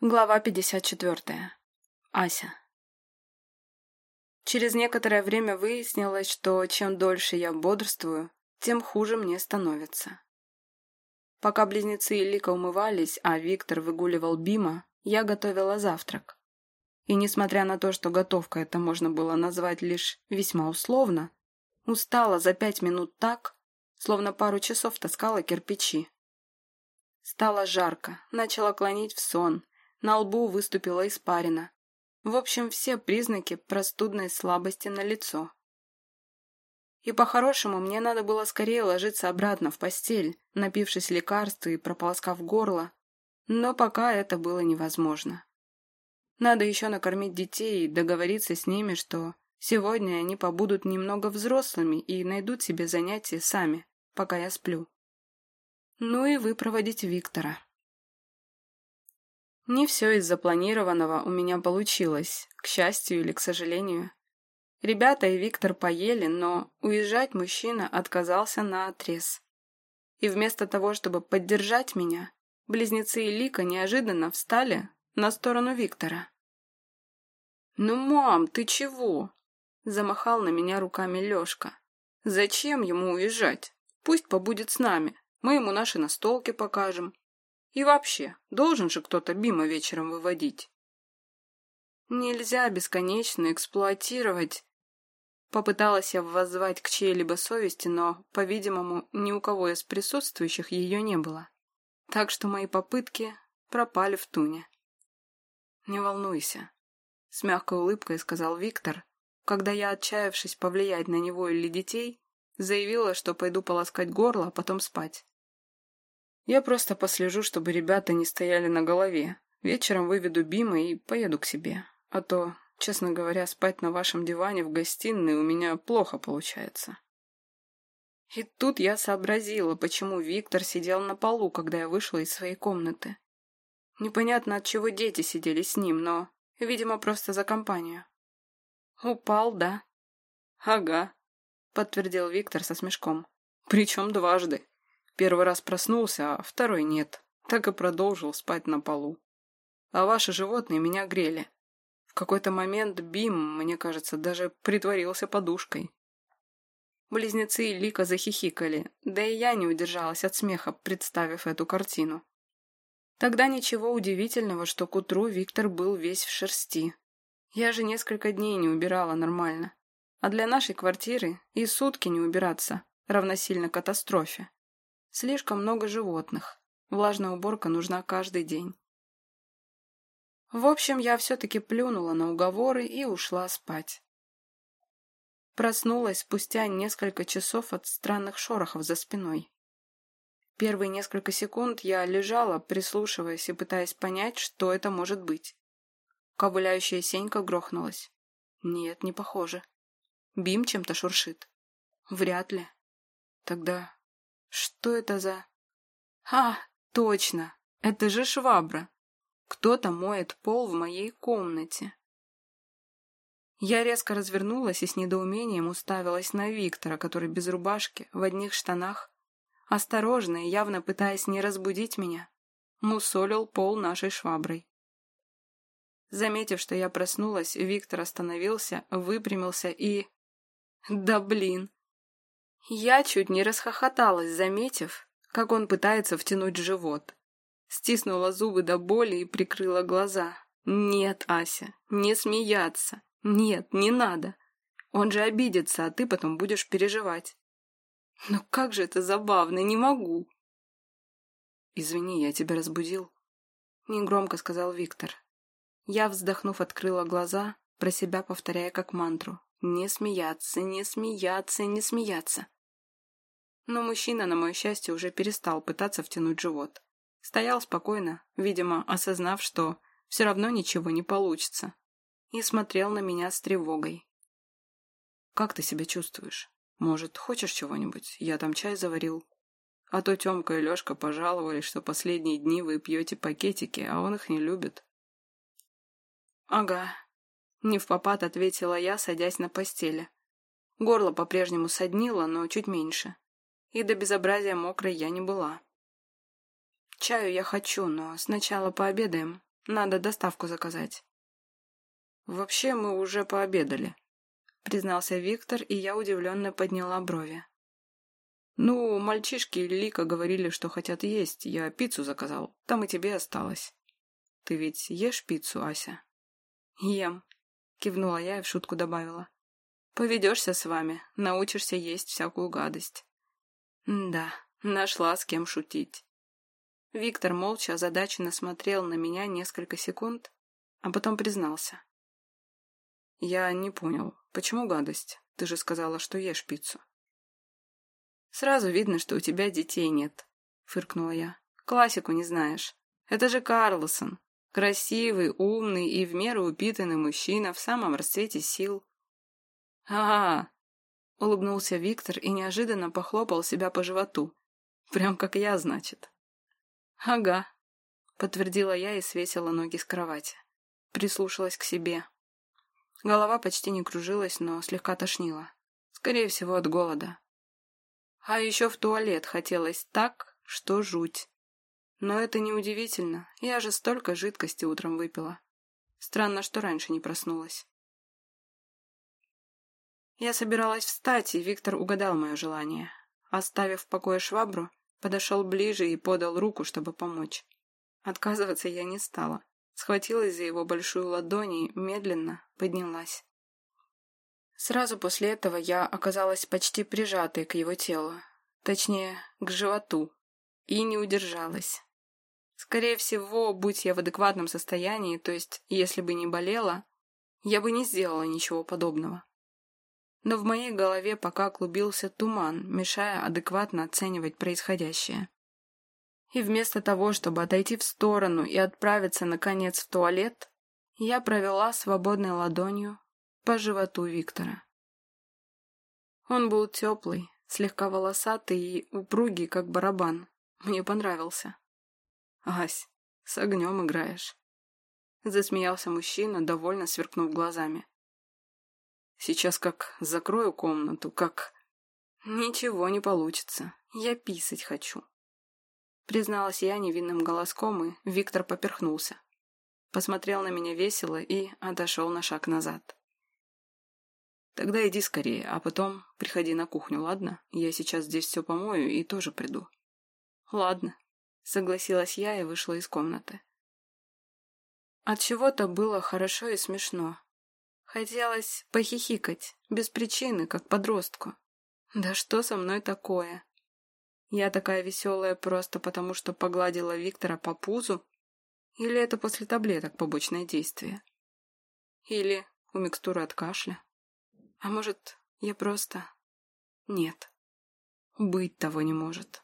Глава 54. Ася. Через некоторое время выяснилось, что чем дольше я бодрствую, тем хуже мне становится. Пока близнецы и Лика умывались, а Виктор выгуливал Бима, я готовила завтрак. И несмотря на то, что готовка это можно было назвать лишь весьма условно, устала за пять минут так, словно пару часов таскала кирпичи. Стало жарко, начала клонить в сон, на лбу выступила испарина. В общем, все признаки простудной слабости на лицо. И по-хорошему мне надо было скорее ложиться обратно в постель, напившись лекарств и прополоскав горло, но пока это было невозможно. Надо еще накормить детей и договориться с ними, что сегодня они побудут немного взрослыми и найдут себе занятия сами, пока я сплю. Ну и выпроводить Виктора. Не все из запланированного у меня получилось, к счастью или к сожалению. Ребята и Виктор поели, но уезжать мужчина отказался на отрез. И вместо того, чтобы поддержать меня, близнецы и Лика неожиданно встали на сторону Виктора. «Ну, мам, ты чего?» – замахал на меня руками Лешка. «Зачем ему уезжать? Пусть побудет с нами. Мы ему наши настолки покажем. И вообще, должен же кто-то Бима вечером выводить. Нельзя бесконечно эксплуатировать. Попыталась я воззвать к чьей-либо совести, но, по-видимому, ни у кого из присутствующих ее не было. Так что мои попытки пропали в туне. «Не волнуйся», — с мягкой улыбкой сказал Виктор, когда я, отчаявшись повлиять на него или детей, заявила, что пойду полоскать горло, а потом спать. Я просто послежу, чтобы ребята не стояли на голове. Вечером выведу Бима и поеду к себе. А то, честно говоря, спать на вашем диване в гостиной у меня плохо получается. И тут я сообразила, почему Виктор сидел на полу, когда я вышла из своей комнаты. Непонятно, от чего дети сидели с ним, но, видимо, просто за компанию. Упал, да? Ага, подтвердил Виктор со смешком. Причем дважды. Первый раз проснулся, а второй нет. Так и продолжил спать на полу. А ваши животные меня грели. В какой-то момент Бим, мне кажется, даже притворился подушкой. Близнецы и Лика захихикали, да и я не удержалась от смеха, представив эту картину. Тогда ничего удивительного, что к утру Виктор был весь в шерсти. Я же несколько дней не убирала нормально. А для нашей квартиры и сутки не убираться равносильно катастрофе. Слишком много животных. Влажная уборка нужна каждый день. В общем, я все-таки плюнула на уговоры и ушла спать. Проснулась спустя несколько часов от странных шорохов за спиной. Первые несколько секунд я лежала, прислушиваясь и пытаясь понять, что это может быть. Ковыляющая Сенька грохнулась. Нет, не похоже. Бим чем-то шуршит. Вряд ли. Тогда что это за... А, точно, это же швабра. Кто-то моет пол в моей комнате. Я резко развернулась и с недоумением уставилась на Виктора, который без рубашки, в одних штанах, осторожно и явно пытаясь не разбудить меня, мусолил пол нашей шваброй. Заметив, что я проснулась, Виктор остановился, выпрямился и... Да блин! Я чуть не расхохоталась, заметив, как он пытается втянуть живот. Стиснула зубы до боли и прикрыла глаза. «Нет, Ася, не смеяться. Нет, не надо. Он же обидится, а ты потом будешь переживать». «Ну как же это забавно, не могу». «Извини, я тебя разбудил», — негромко сказал Виктор. Я, вздохнув, открыла глаза, про себя повторяя как мантру. «Не смеяться, не смеяться, не смеяться». Но мужчина, на мое счастье, уже перестал пытаться втянуть живот. Стоял спокойно, видимо, осознав, что все равно ничего не получится. И смотрел на меня с тревогой. «Как ты себя чувствуешь? Может, хочешь чего-нибудь? Я там чай заварил. А то Тёмка и Лёшка пожаловались, что последние дни вы пьете пакетики, а он их не любит». «Ага», — не в попад ответила я, садясь на постели. Горло по-прежнему соднило, но чуть меньше и до безобразия мокрой я не была. Чаю я хочу, но сначала пообедаем. Надо доставку заказать. Вообще мы уже пообедали, признался Виктор, и я удивленно подняла брови. Ну, мальчишки Лика говорили, что хотят есть. Я пиццу заказал. Там и тебе осталось. Ты ведь ешь пиццу, Ася? Ем, кивнула я и в шутку добавила. Поведешься с вами, научишься есть всякую гадость. Да, нашла с кем шутить. Виктор молча озадаченно смотрел на меня несколько секунд, а потом признался. «Я не понял, почему гадость? Ты же сказала, что ешь пиццу». «Сразу видно, что у тебя детей нет», — фыркнула я. «Классику не знаешь. Это же Карлсон. Красивый, умный и в меру упитанный мужчина в самом расцвете сил». «А-а-а!» — улыбнулся Виктор и неожиданно похлопал себя по животу. «Прям как я, значит». «Ага», — подтвердила я и свесила ноги с кровати. Прислушалась к себе. Голова почти не кружилась, но слегка тошнила. Скорее всего, от голода. А еще в туалет хотелось так, что жуть. Но это неудивительно, я же столько жидкости утром выпила. Странно, что раньше не проснулась. Я собиралась встать, и Виктор угадал мое желание. Оставив в покое швабру, Подошел ближе и подал руку, чтобы помочь. Отказываться я не стала. Схватилась за его большую ладонь и медленно поднялась. Сразу после этого я оказалась почти прижатой к его телу, точнее, к животу, и не удержалась. Скорее всего, будь я в адекватном состоянии, то есть если бы не болела, я бы не сделала ничего подобного но в моей голове пока клубился туман, мешая адекватно оценивать происходящее. И вместо того, чтобы отойти в сторону и отправиться, наконец, в туалет, я провела свободной ладонью по животу Виктора. Он был теплый, слегка волосатый и упругий, как барабан. Мне понравился. «Ась, с огнем играешь», — засмеялся мужчина, довольно сверкнув глазами. Сейчас как закрою комнату, как... Ничего не получится. Я писать хочу. Призналась я невинным голоском, и Виктор поперхнулся. Посмотрел на меня весело и отошел на шаг назад. Тогда иди скорее, а потом приходи на кухню, ладно? Я сейчас здесь все помою и тоже приду. Ладно, согласилась я и вышла из комнаты. От чего-то было хорошо и смешно. Хотелось похихикать, без причины, как подростку. Да что со мной такое? Я такая веселая просто потому, что погладила Виктора по пузу? Или это после таблеток побочное действие? Или у микстуры от кашля? А может, я просто... Нет, быть того не может.